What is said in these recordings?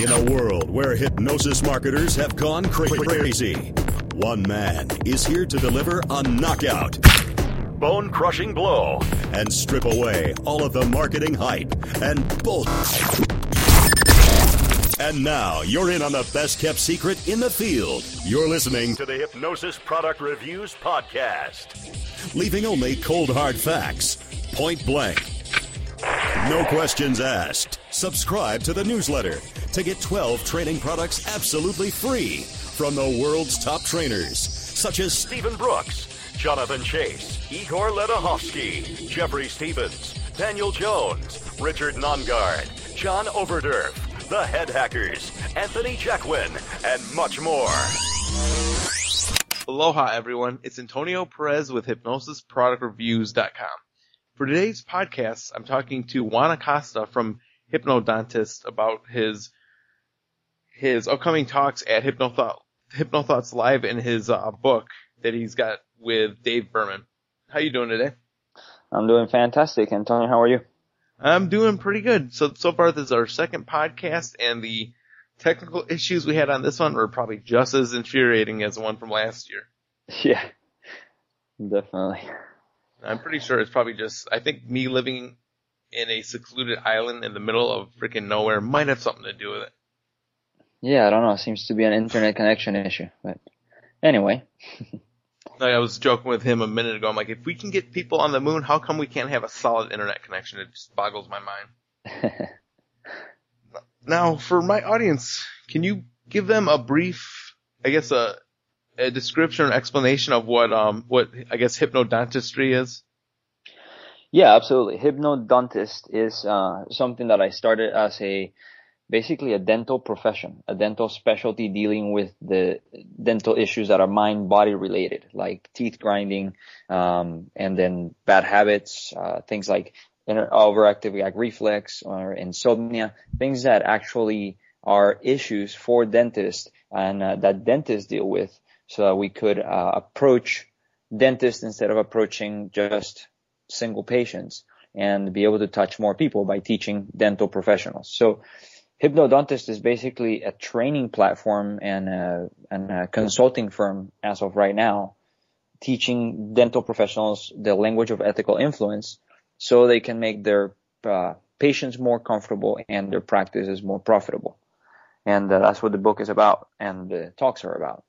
In a world where hypnosis marketers have gone crazy, one man is here to deliver a knockout, bone crushing blow and strip away all of the marketing hype and bull. And now you're in on the best kept secret in the field. You're listening to the Hypnosis Product Reviews Podcast, leaving only cold hard facts, point blank. No questions asked. Subscribe to the newsletter to get 12 training products absolutely free from the world's top trainers, such as Stephen Brooks, Jonathan Chase, Igor Ledochowski, Jeffrey Stevens, Daniel Jones, Richard Nongard, John Overdurf, The Head Hackers, Anthony Jacquin, and much more. Aloha everyone, it's Antonio Perez with HypnosisProductReviews.com. For today's podcast, I'm talking to Juan Acosta from Hypnodontist about his his upcoming talks at Hypnothought, Hypnothoughts Live and his uh, book that he's got with Dave Berman. How you doing today? I'm doing fantastic. Antonio, how are you? I'm doing pretty good. So so far this is our second podcast and the technical issues we had on this one were probably just as infuriating as the one from last year. Yeah, definitely. I'm pretty sure it's probably just, I think me living in a secluded island in the middle of freaking nowhere might have something to do with it. Yeah, I don't know. It seems to be an internet connection issue, but anyway. like I was joking with him a minute ago. I'm like, if we can get people on the moon, how come we can't have a solid internet connection? It just boggles my mind. now, for my audience, can you give them a brief, I guess a, a description or explanation of what, um, what I guess hypnodontistry is? Yeah, absolutely. Hypnodontist is uh, something that I started as a basically a dental profession, a dental specialty dealing with the dental issues that are mind body related, like teeth grinding, um, and then bad habits, uh, things like overactive gag reflex or insomnia, things that actually are issues for dentists and uh, that dentists deal with so that we could uh, approach dentists instead of approaching just single patients and be able to touch more people by teaching dental professionals. So Hypnodontist is basically a training platform and a, and a consulting firm as of right now, teaching dental professionals the language of ethical influence so they can make their uh, patients more comfortable and their practices more profitable. And uh, that's what the book is about and the talks are about.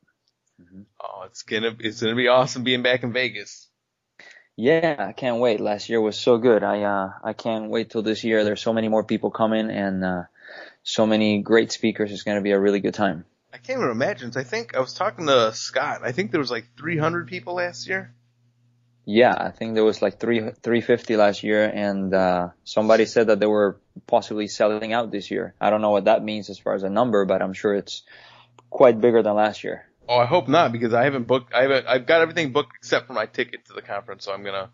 Mm-hmm. Oh, it's gonna it's gonna be awesome being back in Vegas. Yeah, I can't wait. Last year was so good. I uh I can't wait till this year. There's so many more people coming and uh so many great speakers. It's going to be a really good time. I can't even imagine. I think I was talking to Scott. I think there was like 300 people last year. Yeah, I think there was like three 350 last year, and uh, somebody said that they were possibly selling out this year. I don't know what that means as far as a number, but I'm sure it's quite bigger than last year. Oh, I hope not because I haven't booked. I haven't. I've got everything booked except for my ticket to the conference, so I'm gonna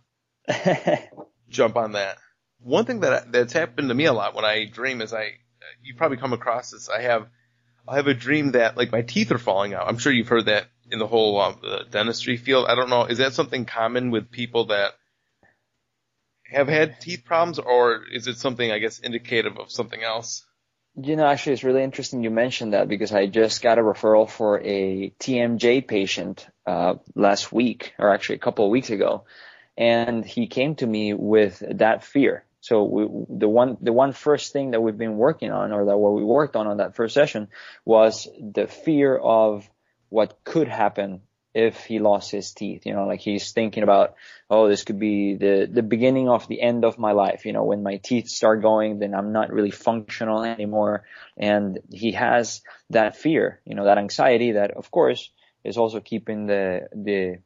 jump on that. One thing that that's happened to me a lot when I dream is I you probably come across this. I have, I have a dream that like my teeth are falling out. I'm sure you've heard that in the whole um, the dentistry field. I don't know. Is that something common with people that have had teeth problems, or is it something I guess indicative of something else? You know, actually, it's really interesting you mentioned that because I just got a referral for a TMJ patient uh, last week, or actually a couple of weeks ago, and he came to me with that fear. So we, the one, the one first thing that we've been working on or that what we worked on on that first session was the fear of what could happen if he lost his teeth. You know, like he's thinking about, oh, this could be the, the beginning of the end of my life. You know, when my teeth start going, then I'm not really functional anymore. And he has that fear, you know, that anxiety that of course is also keeping the, the,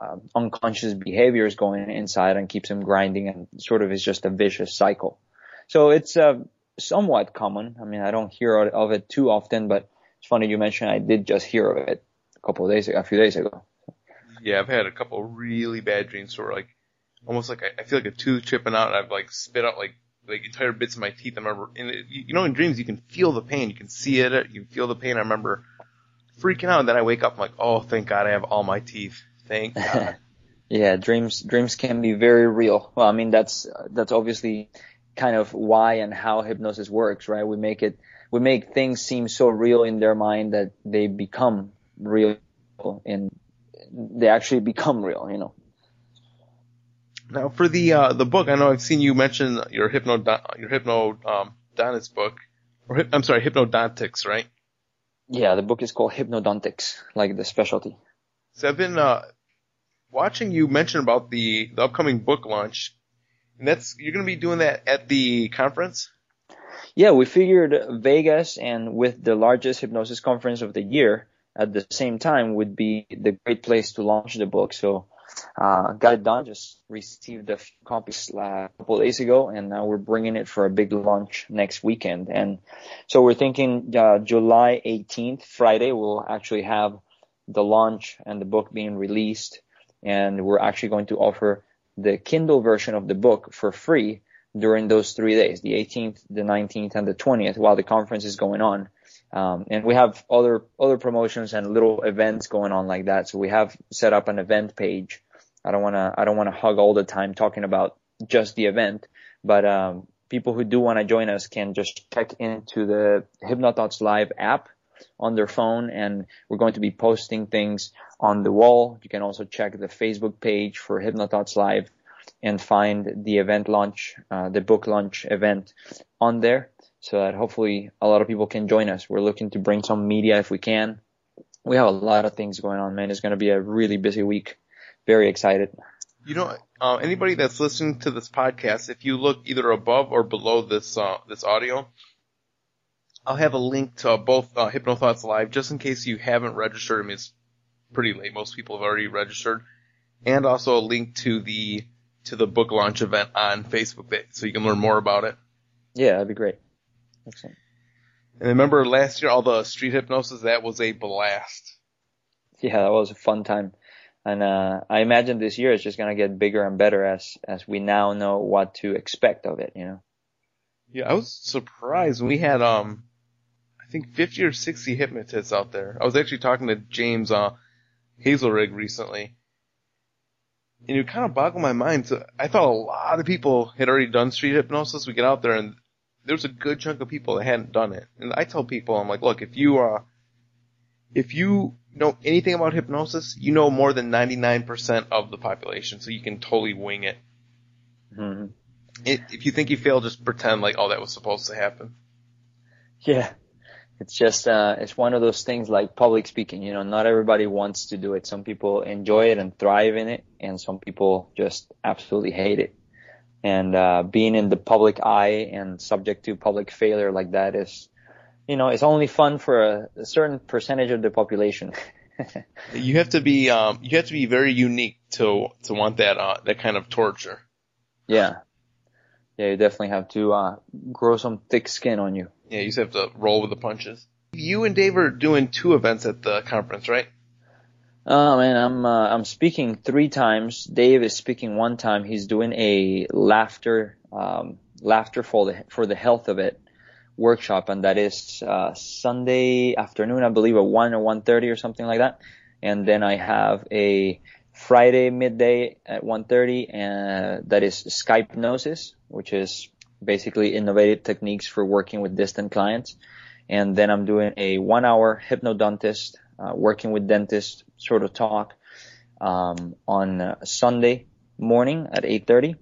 uh, unconscious behaviors going inside and keeps him grinding and sort of is just a vicious cycle. So it's uh, somewhat common. I mean, I don't hear of it too often, but it's funny you mentioned I did just hear of it a couple of days ago, a few days ago. Yeah, I've had a couple really bad dreams where like almost like I, I feel like a tooth chipping out and I've like spit out like like entire bits of my teeth. I remember, and it, you know, in dreams you can feel the pain, you can see it, you can feel the pain. I remember freaking out, and then I wake up, I'm like, oh, thank God I have all my teeth. Thank God. yeah, dreams dreams can be very real. Well, I mean that's that's obviously kind of why and how hypnosis works, right? We make it, we make things seem so real in their mind that they become real and they actually become real, you know. Now for the uh, the book, I know I've seen you mention your hypno your hypno um, book, or I'm sorry, hypnodontics, right? Yeah, the book is called Hypnodontics, like the specialty. So I've been uh, watching you mention about the, the upcoming book launch, and that's you're going to be doing that at the conference. Yeah, we figured Vegas and with the largest hypnosis conference of the year at the same time would be the great place to launch the book. So uh, got it done. Just received a few copies uh, a couple days ago, and now we're bringing it for a big launch next weekend. And so we're thinking uh, July 18th, Friday, we'll actually have the launch and the book being released, and we're actually going to offer the Kindle version of the book for free during those three days, the 18th, the 19th, and the 20th, while the conference is going on. Um, and we have other other promotions and little events going on like that. So we have set up an event page. I don't want to I don't want to hug all the time talking about just the event, but um, people who do want to join us can just check into the Hypnothoughts Live app on their phone, and we're going to be posting things on the wall. You can also check the Facebook page for Hypnothoughts Live and find the event launch, uh, the book launch event on there so that hopefully a lot of people can join us. We're looking to bring some media if we can. We have a lot of things going on, man. It's going to be a really busy week. Very excited. You know, uh, anybody that's listening to this podcast, if you look either above or below this uh, this audio, I'll have a link to both uh, Hypnothoughts Live, just in case you haven't registered. I mean, it's pretty late. Most people have already registered, and also a link to the to the book launch event on Facebook, so you can learn more about it. Yeah, that'd be great. Excellent. And remember last year, all the street hypnosis, that was a blast. Yeah, that was a fun time. And, uh, I imagine this year is just going to get bigger and better as, as we now know what to expect of it, you know? Yeah, I was surprised. We had, um, I think 50 or 60 hypnotists out there. I was actually talking to James, uh, Hazelrig recently. And it kind of boggled my mind. So I thought a lot of people had already done street hypnosis. We get out there and there's a good chunk of people that hadn't done it. And I tell people, I'm like, look, if you, uh, if you know anything about hypnosis, you know more than 99% of the population, so you can totally wing it. Mm-hmm. it. If you think you fail, just pretend like, oh, that was supposed to happen. Yeah. It's just, uh, it's one of those things like public speaking, you know, not everybody wants to do it. Some people enjoy it and thrive in it, and some people just absolutely hate it and uh, being in the public eye and subject to public failure like that is, you know, it's only fun for a, a certain percentage of the population. you have to be, um, you have to be very unique to to want that uh, that kind of torture. Yeah, yeah, you definitely have to uh, grow some thick skin on you. Yeah, you just have to roll with the punches. You and Dave are doing two events at the conference, right? Oh man, I'm uh, I'm speaking three times. Dave is speaking one time. He's doing a laughter um, laughter for the for the health of it workshop, and that is uh, Sunday afternoon, I believe, at one or one thirty or something like that. And then I have a Friday midday at one thirty, and that is Skype Hypnosis, which is basically innovative techniques for working with distant clients. And then I'm doing a one hour hypnodontist working with dentists sort of talk um, on uh, Sunday morning at 8:30,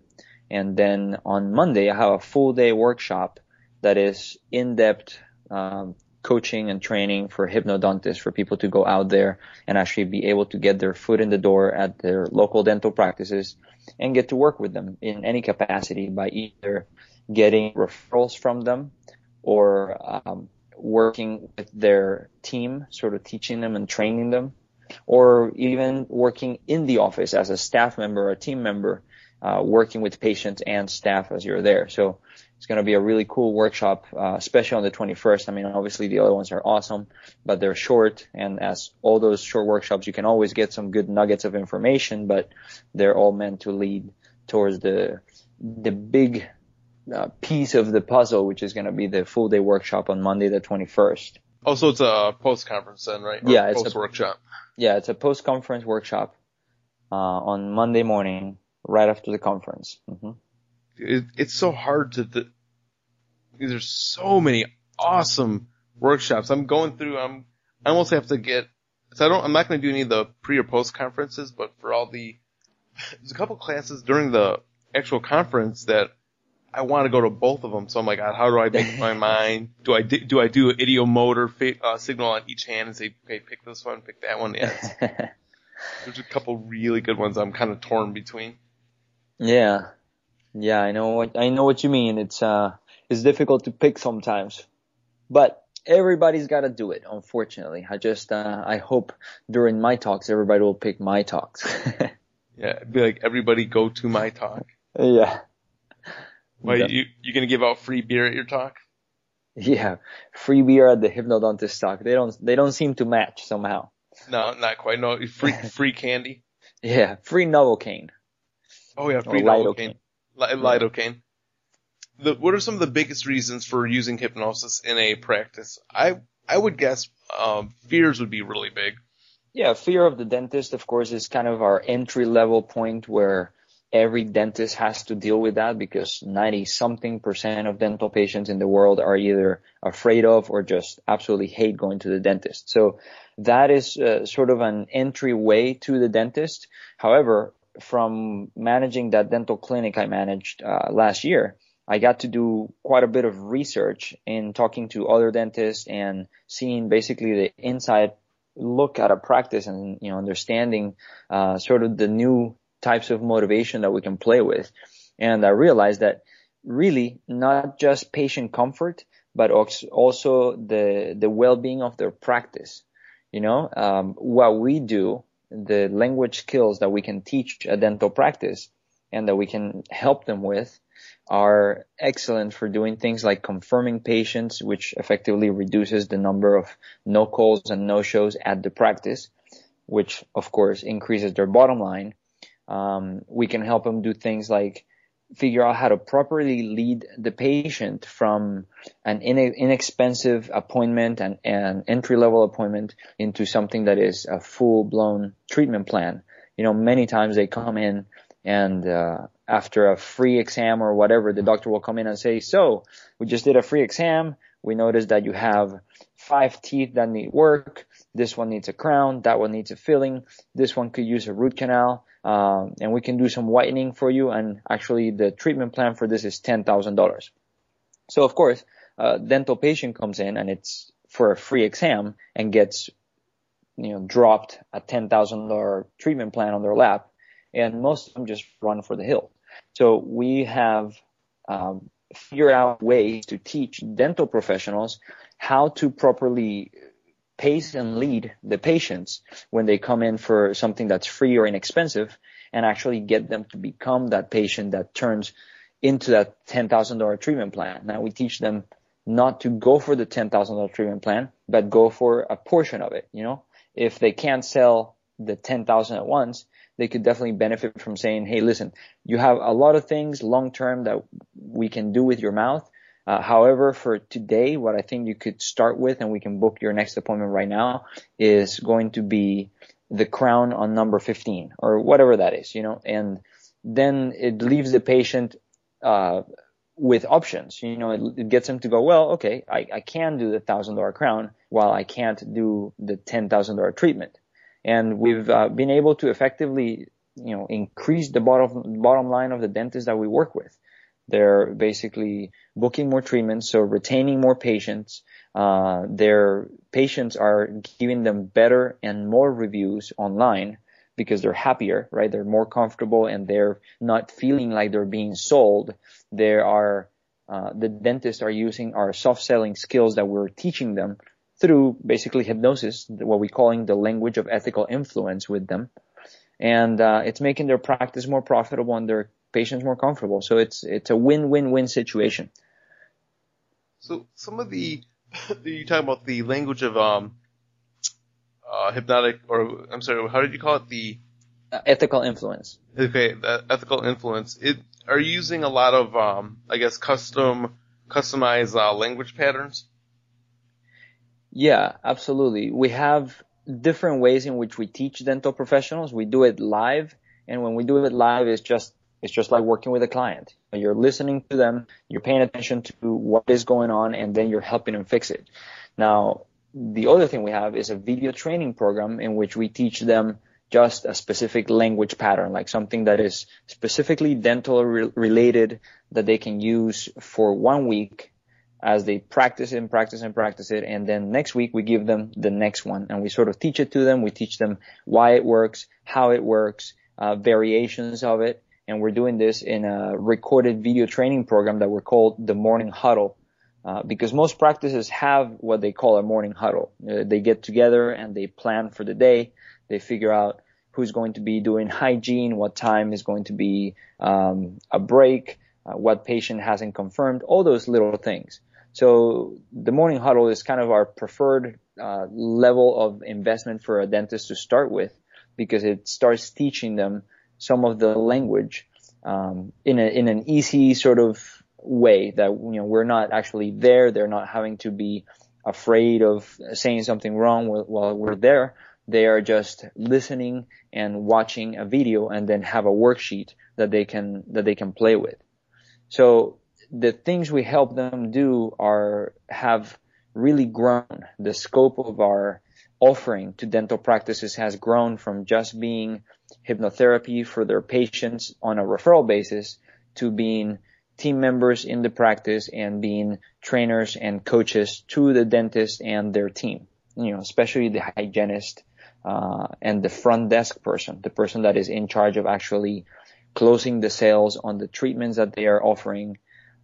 and then on Monday I have a full day workshop that is in-depth um, coaching and training for hypnodontists for people to go out there and actually be able to get their foot in the door at their local dental practices and get to work with them in any capacity by either getting referrals from them or um, working with their team, sort of teaching them and training them, or even working in the office as a staff member or a team member, uh, working with patients and staff as you're there. So it's going to be a really cool workshop, uh, especially on the 21st. I mean, obviously the other ones are awesome, but they're short. And as all those short workshops, you can always get some good nuggets of information, but they're all meant to lead towards the, the big uh, piece of the puzzle, which is going to be the full day workshop on Monday the 21st. Oh, so it's a post conference then, right? Or yeah, it's post workshop. Yeah, it's a post conference workshop uh, on Monday morning, right after the conference. Mm-hmm. it, it's so hard to, th- there's so many awesome workshops. I'm going through, I'm, I almost have to get, so I don't, I'm not going to do any of the pre or post conferences, but for all the, there's a couple classes during the actual conference that I want to go to both of them. So I'm like, how do I make my mind? Do I do I do an ideomotor uh, signal on each hand and say, okay, pick this one, pick that one? Yeah, there's a couple really good ones. I'm kind of torn between. Yeah, yeah, I know what I know what you mean. It's uh, it's difficult to pick sometimes, but everybody's got to do it. Unfortunately, I just uh, I hope during my talks everybody will pick my talks. yeah, be like everybody go to my talk. Yeah. Why yeah. you you gonna give out free beer at your talk? Yeah, free beer at the hypnodontist talk. They don't they don't seem to match somehow. No, not quite. No, free free candy. Yeah, free Novocaine. Oh yeah, free Novocaine. Lidocaine. The, what are some of the biggest reasons for using hypnosis in a practice? I I would guess um, fears would be really big. Yeah, fear of the dentist, of course, is kind of our entry level point where every dentist has to deal with that because 90 something percent of dental patients in the world are either afraid of or just absolutely hate going to the dentist. So that is uh, sort of an entryway to the dentist. However, from managing that dental clinic I managed uh, last year, I got to do quite a bit of research in talking to other dentists and seeing basically the inside look at a practice and you know understanding uh, sort of the new types of motivation that we can play with. And I realized that really not just patient comfort, but also the, the well-being of their practice. You know, um, what we do, the language skills that we can teach a dental practice and that we can help them with are excellent for doing things like confirming patients, which effectively reduces the number of no calls and no shows at the practice, which of course increases their bottom line um, we can help them do things like figure out how to properly lead the patient from an inexpensive appointment and an entry level appointment into something that is a full blown treatment plan. You know, many times they come in and uh, after a free exam or whatever, the doctor will come in and say, "So, we just did a free exam. We noticed that you have five teeth that need work. This one needs a crown. That one needs a filling. This one could use a root canal um, and we can do some whitening for you. And actually, the treatment plan for this is ten thousand dollars. So of course, a dental patient comes in and it's for a free exam and gets you know dropped a ten thousand dollar treatment plan on their lap, and most of them just run for the hill. So we have um, figured out ways to teach dental professionals how to properly pace and lead the patients when they come in for something that's free or inexpensive and actually get them to become that patient that turns into that $10,000 treatment plan. Now we teach them not to go for the $10,000 treatment plan, but go for a portion of it. You know, if they can't sell the 10,000 at once, they could definitely benefit from saying, Hey, listen, you have a lot of things long term that we can do with your mouth. Uh, however, for today, what I think you could start with, and we can book your next appointment right now, is going to be the crown on number 15 or whatever that is, you know, and then it leaves the patient, uh, with options, you know, it, it, gets them to go, well, okay, I, I can do the thousand dollar crown while I can't do the ten thousand dollar treatment. And we've uh, been able to effectively, you know, increase the bottom bottom line of the dentist that we work with. They're basically booking more treatments, so retaining more patients. Uh, their patients are giving them better and more reviews online because they're happier, right? They're more comfortable and they're not feeling like they're being sold. There are uh, the dentists are using our soft selling skills that we're teaching them through basically hypnosis, what we're calling the language of ethical influence with them. And uh, it's making their practice more profitable and their patients more comfortable. So it's it's a win-win-win situation. So some of the you talk about the language of um uh, hypnotic or I'm sorry, how did you call it the uh, ethical influence? Okay, the ethical influence. It are you using a lot of um I guess custom customized uh, language patterns? Yeah, absolutely. We have different ways in which we teach dental professionals. We do it live, and when we do it live, it's just It's just like working with a client. You're listening to them, you're paying attention to what is going on, and then you're helping them fix it. Now, the other thing we have is a video training program in which we teach them just a specific language pattern, like something that is specifically dental re- related that they can use for one week as they practice and practice and practice it. And then next week we give them the next one and we sort of teach it to them. We teach them why it works, how it works, uh, variations of it. And we're doing this in a recorded video training program that we're called the morning huddle. Uh, because most practices have what they call a morning huddle. Uh, they get together and they plan for the day. They figure out who's going to be doing hygiene, what time is going to be um, a break, uh, what patient hasn't confirmed, all those little things. So the morning huddle is kind of our preferred uh, level of investment for a dentist to start with because it starts teaching them some of the language um, in a, in an easy sort of way that you know we're not actually there. They're not having to be afraid of saying something wrong while we're there. They are just listening and watching a video and then have a worksheet that they can that they can play with. So the things we help them do are have really grown. The scope of our offering to dental practices has grown from just being hypnotherapy for their patients on a referral basis to being team members in the practice and being trainers and coaches to the dentist and their team. You know, especially the hygienist uh, and the front desk person, the person that is in charge of actually closing the sales on the treatments that they are offering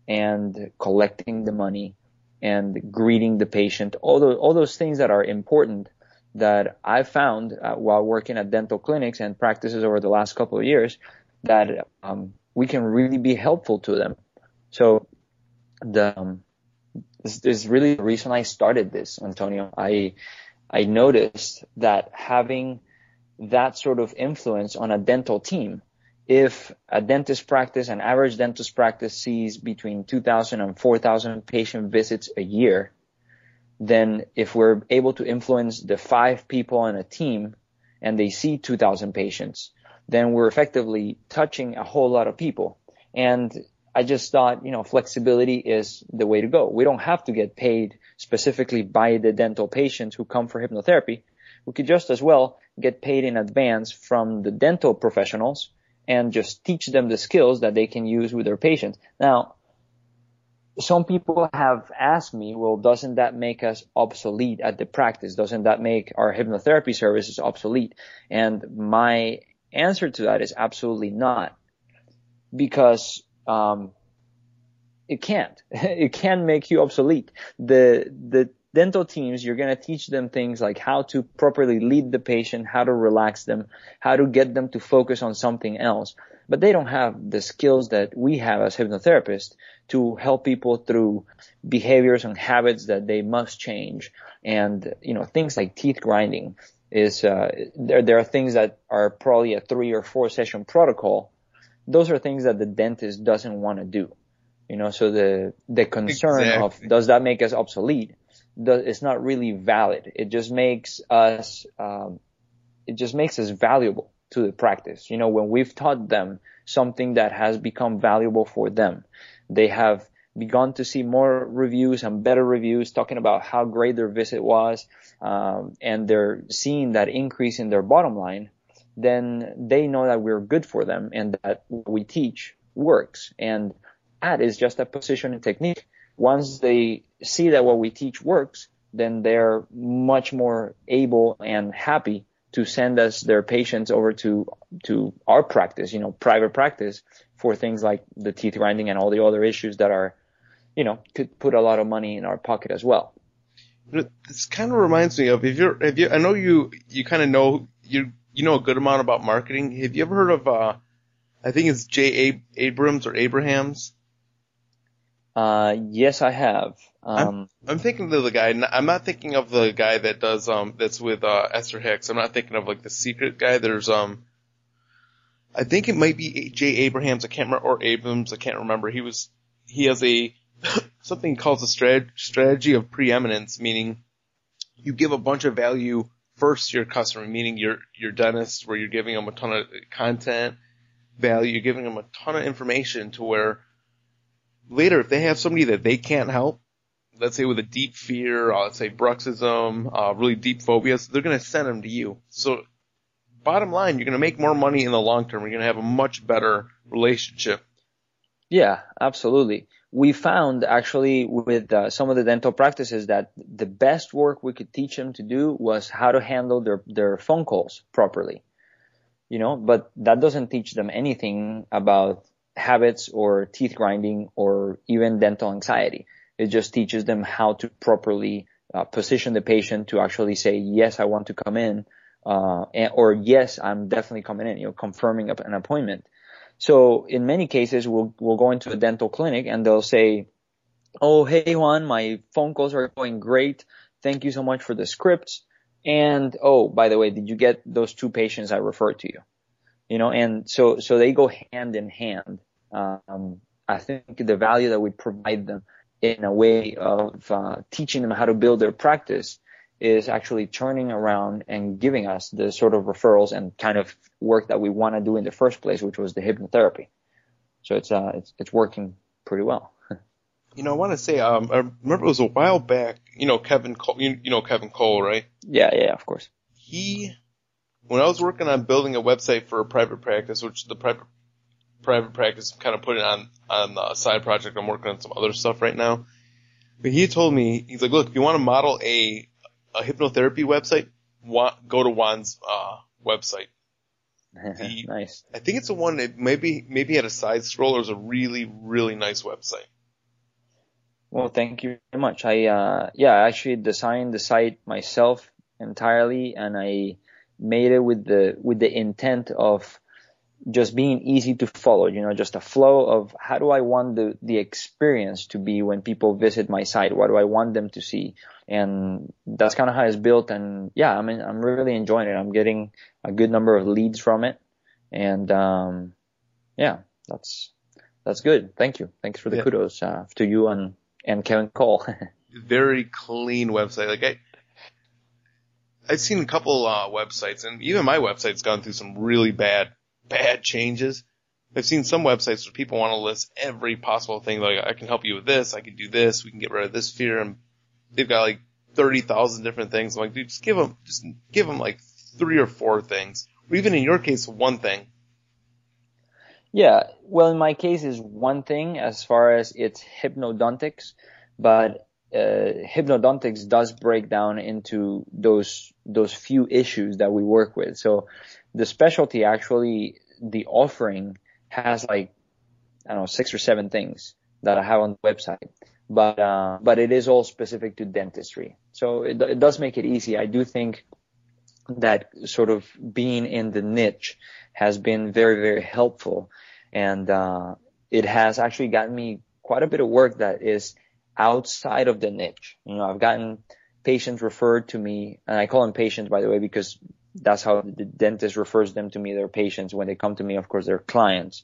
and collecting the money and greeting the patient, all those, all those things that are important that I found uh, while working at dental clinics and practices over the last couple of years that um, we can really be helpful to them. So the um, this is really the reason I started this, Antonio. I I noticed that having that sort of influence on a dental team if a dentist practice, an average dentist practice sees between 2,000 and 4,000 patient visits a year, then if we're able to influence the five people on a team and they see 2,000 patients, then we're effectively touching a whole lot of people. And I just thought, you know, flexibility is the way to go. We don't have to get paid specifically by the dental patients who come for hypnotherapy. We could just as well get paid in advance from the dental professionals and just teach them the skills that they can use with their patients. Now, some people have asked me, well, doesn't that make us obsolete at the practice? Doesn't that make our hypnotherapy services obsolete? And my answer to that is absolutely not. Because, um, it can't. it can make you obsolete. The, the dental teams, you're going to teach them things like how to properly lead the patient, how to relax them, how to get them to focus on something else. But they don't have the skills that we have as hypnotherapists to help people through behaviors and habits that they must change. And, you know, things like teeth grinding is, uh, there, there are things that are probably a three or four session protocol. Those are things that the dentist doesn't want to do. You know, so the, the concern exactly. of does that make us obsolete? It's not really valid. It just makes us, um, it just makes us valuable to the practice. You know, when we've taught them something that has become valuable for them, they have begun to see more reviews and better reviews talking about how great their visit was, um, and they're seeing that increase in their bottom line, then they know that we're good for them and that what we teach works. And that is just a position and technique once they see that what we teach works, then they're much more able and happy to send us their patients over to to our practice, you know, private practice for things like the teeth grinding and all the other issues that are, you know, could put a lot of money in our pocket as well. This kind of reminds me of if you're if you I know you you kind of know you you know a good amount about marketing. Have you ever heard of uh I think it's J. Abrams or Abrahams? Uh, yes, I have. Um, I'm, I'm, thinking of the guy. I'm not thinking of the guy that does um that's with uh, Esther Hicks. I'm not thinking of like the secret guy. There's um, I think it might be J. Abrahams. I can't remember or Abrams. I can't remember. He was he has a something called strat- strategy of preeminence, meaning you give a bunch of value first to your customer, meaning your your dentist, where you're giving them a ton of content value. You're giving them a ton of information to where later, if they have somebody that they can't help, let's say with a deep fear, uh, let's say bruxism, uh, really deep phobias, they're going to send them to you. So bottom line, you're going to make more money in the long term. You're going to have a much better relationship. Yeah, absolutely. We found actually with uh, some of the dental practices that the best work we could teach them to do was how to handle their, their phone calls properly. You know, but that doesn't teach them anything about habits or teeth grinding or even dental anxiety. It just teaches them how to properly uh, position the patient to actually say, yes, I want to come in, uh, and, or yes, I'm definitely coming in, you know, confirming an appointment. So in many cases, we'll, we'll go into a dental clinic and they'll say, Oh, hey Juan, my phone calls are going great. Thank you so much for the scripts. And oh, by the way, did you get those two patients I referred to you? You know, and so, so they go hand in hand. Um, I think the value that we provide them in a way of uh, teaching them how to build their practice is actually turning around and giving us the sort of referrals and kind of work that we want to do in the first place, which was the hypnotherapy. So it's uh it's it's working pretty well. you know, I want to say, um, I remember it was a while back. You know, Kevin Cole. You, you know Kevin Cole, right? Yeah, yeah, of course. He, when I was working on building a website for a private practice, which the private private practice I'm kind of putting on on the side project. I'm working on some other stuff right now. But he told me, he's like, look, if you want to model a a hypnotherapy website, go to Juan's uh, website. The, nice. I think it's the one that maybe maybe had a side scroller. Was a really really nice website. Well, thank you very much. I uh, yeah, I actually designed the site myself entirely, and I made it with the with the intent of just being easy to follow, you know, just a flow of how do I want the, the experience to be when people visit my site? What do I want them to see? And that's kind of how it's built. And yeah, I mean, I'm really enjoying it. I'm getting a good number of leads from it. And, um, yeah, that's, that's good. Thank you. Thanks for the yeah. kudos, uh, to you and, and Kevin Cole. Very clean website. Like I, I've seen a couple, uh, websites and even my website's gone through some really bad bad changes. I've seen some websites where people want to list every possible thing. Like, I can help you with this. I can do this. We can get rid of this fear. And they've got like 30,000 different things. I'm like, dude, just give them, just give them like three or four things. Or even in your case, one thing. Yeah. Well, in my case is one thing as far as it's hypnodontics, but uh, hypnodontics does break down into those those few issues that we work with. So the specialty actually, the offering has like, I don't know, six or seven things that I have on the website. But, uh, but it is all specific to dentistry. So it, it does make it easy. I do think that sort of being in the niche has been very, very helpful. And, uh, it has actually gotten me quite a bit of work that is outside of the niche. You know, I've gotten patients referred to me, and I call them patients, by the way, because that's how the dentist refers them to me. They're patients. When they come to me, of course, they're clients,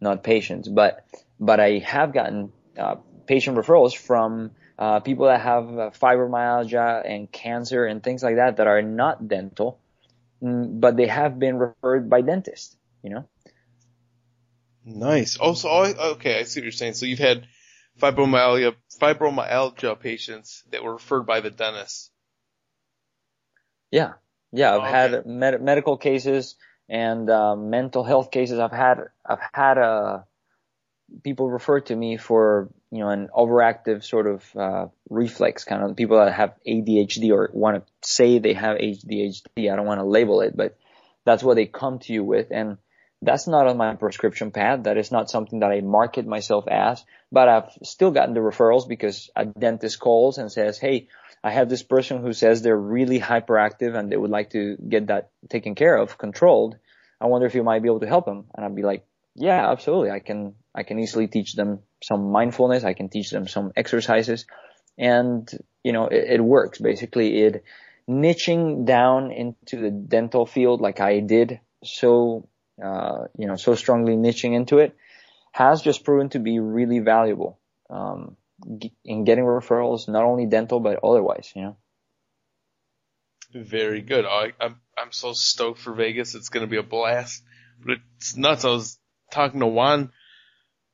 not patients. But but I have gotten uh, patient referrals from uh, people that have uh, fibromyalgia and cancer and things like that that are not dental, mm, but they have been referred by dentists. You know. Nice. Oh, so okay, I see what you're saying. So you've had fibromyalgia fibromyalgia patients that were referred by the dentist. Yeah, yeah, I've oh, okay. had med- medical cases and uh, mental health cases. I've had I've had uh, people refer to me for you know an overactive sort of uh, reflex kind of people that have ADHD or want to say they have ADHD. I don't want to label it, but that's what they come to you with, and that's not on my prescription pad. That is not something that I market myself as, but I've still gotten the referrals because a dentist calls and says, "Hey, I have this person who says they're really hyperactive and they would like to get that taken care of, controlled. I wonder if you might be able to help them. And I'd be like, yeah, absolutely. I can, I can easily teach them some mindfulness. I can teach them some exercises and, you know, it, it works. Basically it niching down into the dental field like I did so, uh, you know, so strongly niching into it has just proven to be really valuable. Um, in getting referrals, not only dental but otherwise. You know. Very good. I, I'm I'm so stoked for Vegas. It's going to be a blast. But it's nuts. I was talking to Juan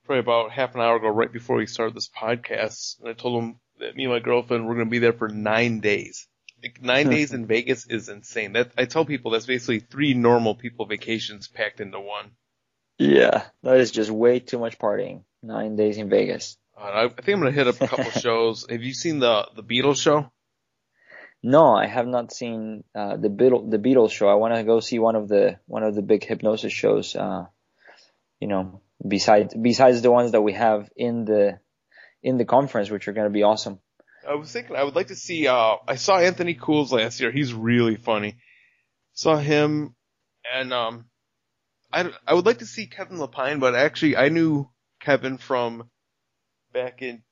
probably about half an hour ago, right before we started this podcast, and I told him that me and my girlfriend were going to be there for nine days. Like nine days in Vegas is insane. That I tell people that's basically three normal people vacations packed into one. Yeah, that is just way too much partying. Nine days in Vegas. Uh, I, I think I'm going to hit up a couple shows. Have you seen the the Beatles show? No, I have not seen uh, the Beatles the Beatles show. I want to go see one of the one of the big hypnosis shows. Uh, you know, besides besides the ones that we have in the in the conference, which are going to be awesome. I was thinking I would like to see. Uh, I saw Anthony Cools last year. He's really funny. Saw him, and um, I I would like to see Kevin Lepine, but actually I knew Kevin from back in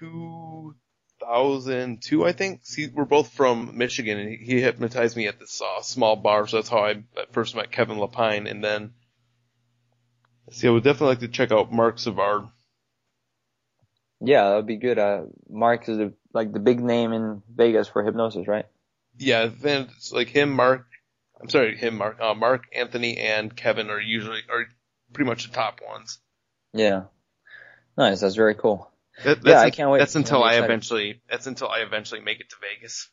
2002, I think. See, we're both from Michigan, and he hypnotized me at this uh, small bar, so that's how I first met Kevin Lepine, and then. See, I would definitely like to check out Marc Savard. Yeah, that would be good. Uh, Marc is like the big name in Vegas for hypnosis, right? Yeah, then it's like him, Marc. I'm sorry, him, Marc. Uh, Marc, Anthony, and Kevin are usually are pretty much the top ones. Yeah. Nice. That's very cool. That, yeah, I can't wait. That's until I eventually. That's until I eventually make it to Vegas.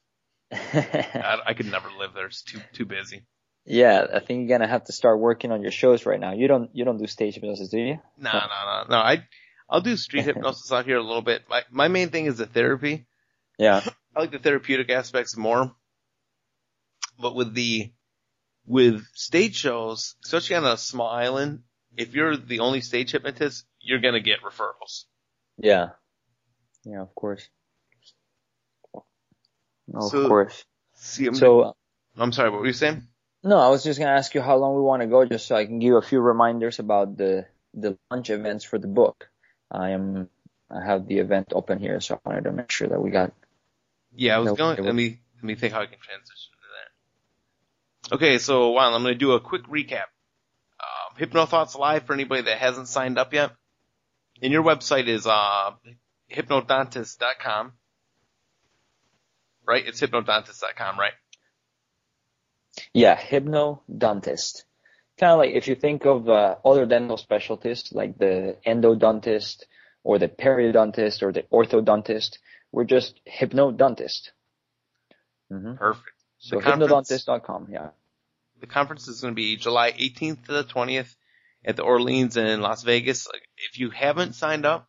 I, I could never live there. It's too too busy. Yeah, I think you're gonna have to start working on your shows right now. You don't you don't do stage hypnosis, do you? No, no, no, no. I I'll do street hypnosis out here a little bit. My my main thing is the therapy. Yeah. I like the therapeutic aspects more. But with the with stage shows, especially on a small island, if you're the only stage hypnotist, you're gonna get referrals. Yeah. Yeah, of course. No, So- of course. See, I'm, So I'm sorry, what were you saying? no, I was just gonna ask you how long we want to go, just so I can give a few reminders about the the launch events for the book. I am I have the event open here, so I wanted to make sure that we got. Yeah, I was going. it Let me let me think how I can transition to that. Okay, so wow, I'm going to do a quick recap. Um, Hypno Thoughts Live for anybody that hasn't signed up yet. And your website is uh, hypnodontist.com, right? It's hypnodontist.com, right? Yeah, hypnodontist. Kind of like if you think of uh, other dental specialties like the endodontist or the periodontist or the orthodontist, we're just hypnodontist. hmm Perfect. So hypnodontist.com. Yeah. The conference is going to be July 18th to the 20th at the Orleans in Las Vegas. If you haven't signed up,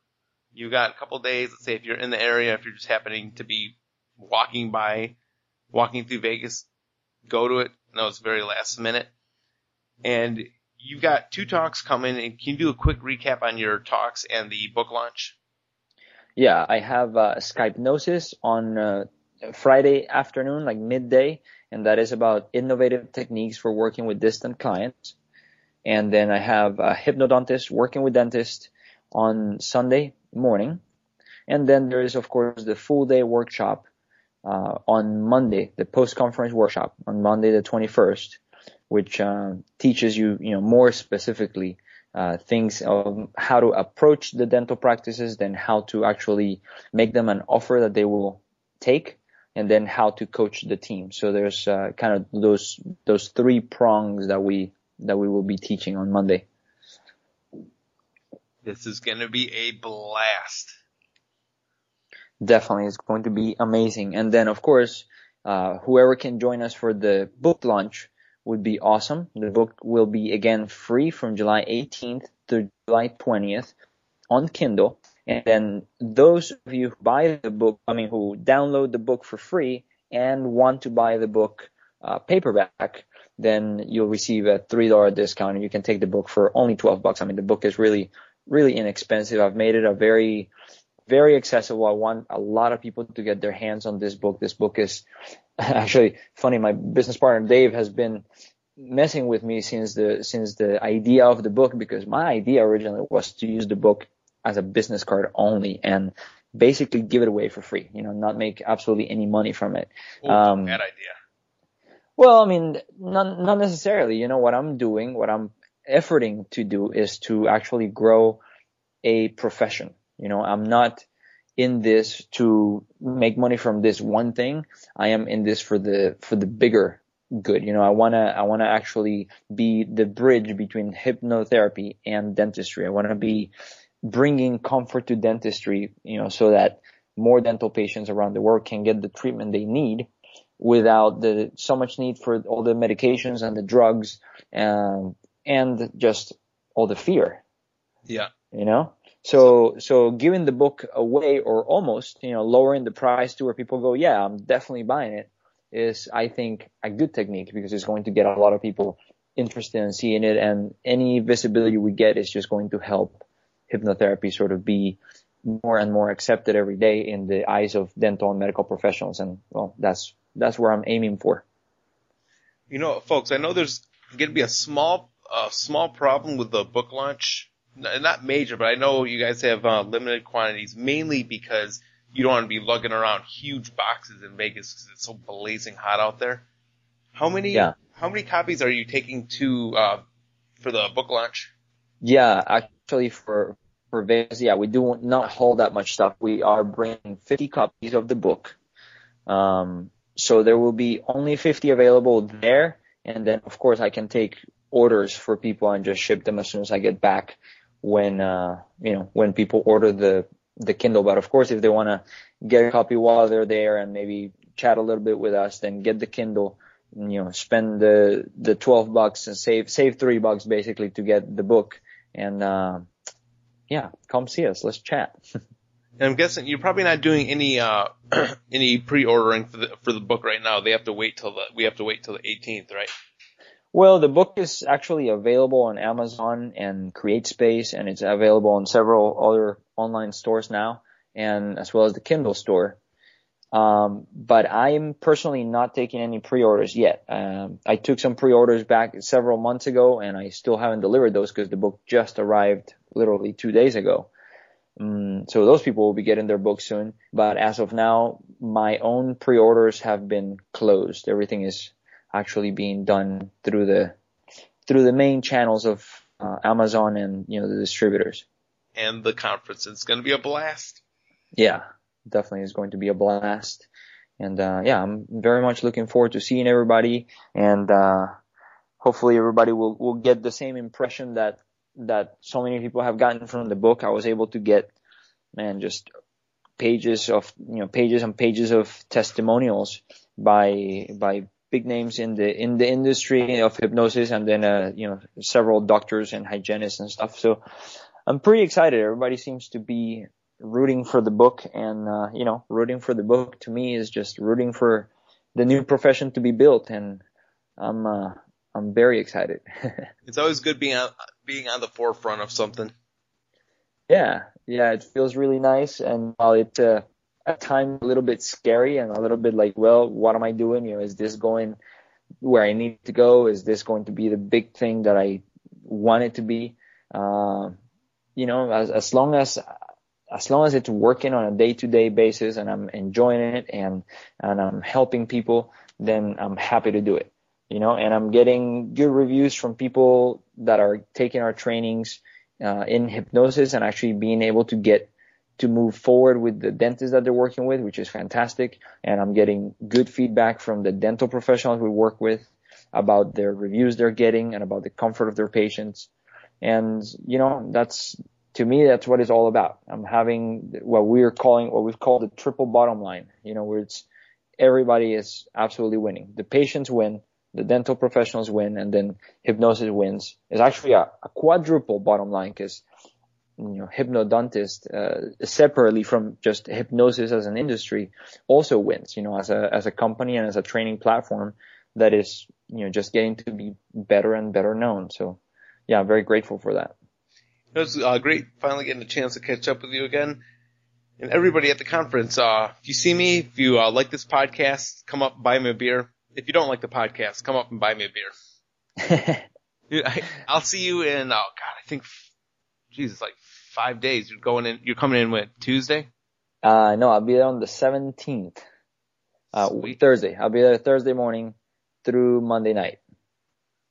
you've got a couple days. Let's say if you're in the area, if you're just happening to be walking by, walking through Vegas, go to it. No, it's very last minute. And you've got two talks coming. And can you do a quick recap on your talks and the book launch? Yeah, I have uh, Skype Gnosis on uh, Friday afternoon, like midday, and that is about innovative techniques for working with distant clients. And then I have a hypnodontist working with dentist on Sunday morning. And then there is, of course, the full day workshop uh, on Monday, the post-conference workshop on Monday the 21st, which uh, teaches you, you know, more specifically uh, things of how to approach the dental practices, then how to actually make them an offer that they will take, and then how to coach the team. So there's uh, kind of those those three prongs that we that we will be teaching on Monday. This is going to be a blast. Definitely, it's going to be amazing. And then, of course, uh, whoever can join us for the book launch would be awesome. The book will be again free from July 18th to July 20th on Kindle. And then those of you who buy the book, I mean, who download the book for free and want to buy the book uh, paperback, then you'll receive a three dollar discount, and you can take the book for only 12 bucks. I mean, the book is really, really inexpensive. I've made it a very very accessible. I want a lot of people to get their hands on this book. This book is actually funny. My business partner Dave has been messing with me since the since the idea of the book because my idea originally was to use the book as a business card only and basically give it away for free. You know, not make absolutely any money from it. Ooh, Um, bad idea. Well, I mean, not not necessarily. You know, what I'm doing, what I'm efforting to do is to actually grow a profession. You know, I'm not in this to make money from this one thing. I am in this for the for the bigger good. You know, I wanna I wanna actually be the bridge between hypnotherapy and dentistry. I wanna be bringing comfort to dentistry, you know, so that more dental patients around the world can get the treatment they need without the so much need for all the medications and the drugs um, and just all the fear. Yeah. You know? So, so giving the book away or almost, you know, lowering the price to where people go, yeah, I'm definitely buying it is, I think, a good technique because it's going to get a lot of people interested in seeing it and any visibility we get is just going to help hypnotherapy sort of be more and more accepted every day in the eyes of dental and medical professionals. And well, that's, that's where I'm aiming for. You know, folks, I know there's going to be a small, uh, small problem with the book launch. Not major, but I know you guys have uh, limited quantities, mainly because you don't want to be lugging around huge boxes in Vegas because it's so blazing hot out there. How many? Yeah. How many copies are you taking to uh, for the book launch? Yeah, actually, for for Vegas, yeah, we do not hold that much stuff. We are bringing 50 copies of the book. Um, so there will be only 50 available there. And then, of course, I can take orders for people and just ship them as soon as I get back when, uh, you know, when people order the, the Kindle. But of course, if they want to get a copy while they're there and maybe chat a little bit with us, then get the Kindle, you know, spend the, the 12 bucks and save, save three bucks basically to get the book. And, uh, yeah, come see us. Let's chat. And I'm guessing you're probably not doing any uh any pre-ordering for the for the book right now. They have to wait till the we have to wait till the 18th, right? Well, the book is actually available on Amazon and CreateSpace, and it's available on several other online stores now, and as well as the Kindle store. Um, but I'm personally not taking any pre-orders yet. Um, I took some pre-orders back several months ago, and I still haven't delivered those because the book just arrived literally two days ago. Um, so those people will be getting their books soon. But as of now, my own pre-orders have been closed. Everything is actually being done through the through the main channels of uh, Amazon and you know the distributors. And the conference is going to be a blast. Yeah, definitely is going to be a blast. And uh, yeah, I'm very much looking forward to seeing everybody, and uh, hopefully everybody will will get the same impression that that so many people have gotten from the book. I was able to get, man, just pages of, you know, pages and pages of testimonials by, by big names in the, in the industry of hypnosis and then, uh, you know, several doctors and hygienists and stuff. So I'm pretty excited. Everybody seems to be rooting for the book and, uh, you know, rooting for the book to me is just rooting for the new profession to be built. And I'm, uh, I'm very excited. it's always good being on, being on the forefront of something. Yeah, yeah, it feels really nice, and while it uh, at times a little bit scary and a little bit like, well, what am I doing? You know, is this going where I need to go? Is this going to be the big thing that I want it to be? Uh, you know, as as long as as long as it's working on a day to day basis and I'm enjoying it and and I'm helping people, then I'm happy to do it you know, and I'm getting good reviews from people that are taking our trainings uh, in hypnosis and actually being able to get to move forward with the dentist that they're working with, which is fantastic. And I'm getting good feedback from the dental professionals we work with about their reviews they're getting and about the comfort of their patients. And, you know, that's, to me, that's what it's all about. I'm having what we're calling, what we've called the triple bottom line, you know, where it's everybody is absolutely winning. The patients win, the dental professionals win, and then hypnosis wins. It's actually a, a quadruple bottom line because you know hypnodontist uh, separately from just hypnosis as an industry also wins. You know, as a as a company and as a training platform that is you know just getting to be better and better known. So yeah, I'm very grateful for that. It was uh, great finally getting a chance to catch up with you again. And everybody at the conference, uh, if you see me, if you uh, like this podcast, come up, buy me a beer if you don't like the podcast, come up and buy me a beer. I, will see you in, oh God, I think, Jesus, like five days. You're going in, you're coming in with Tuesday? Uh, no, I'll be there on the 17th. Uh, Sweet. Thursday. I'll be there Thursday morning through Monday night.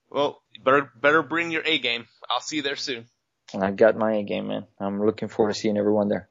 Well, better, better bring your A game. I'll see you there soon. I got my A game, man. I'm looking forward to seeing everyone there.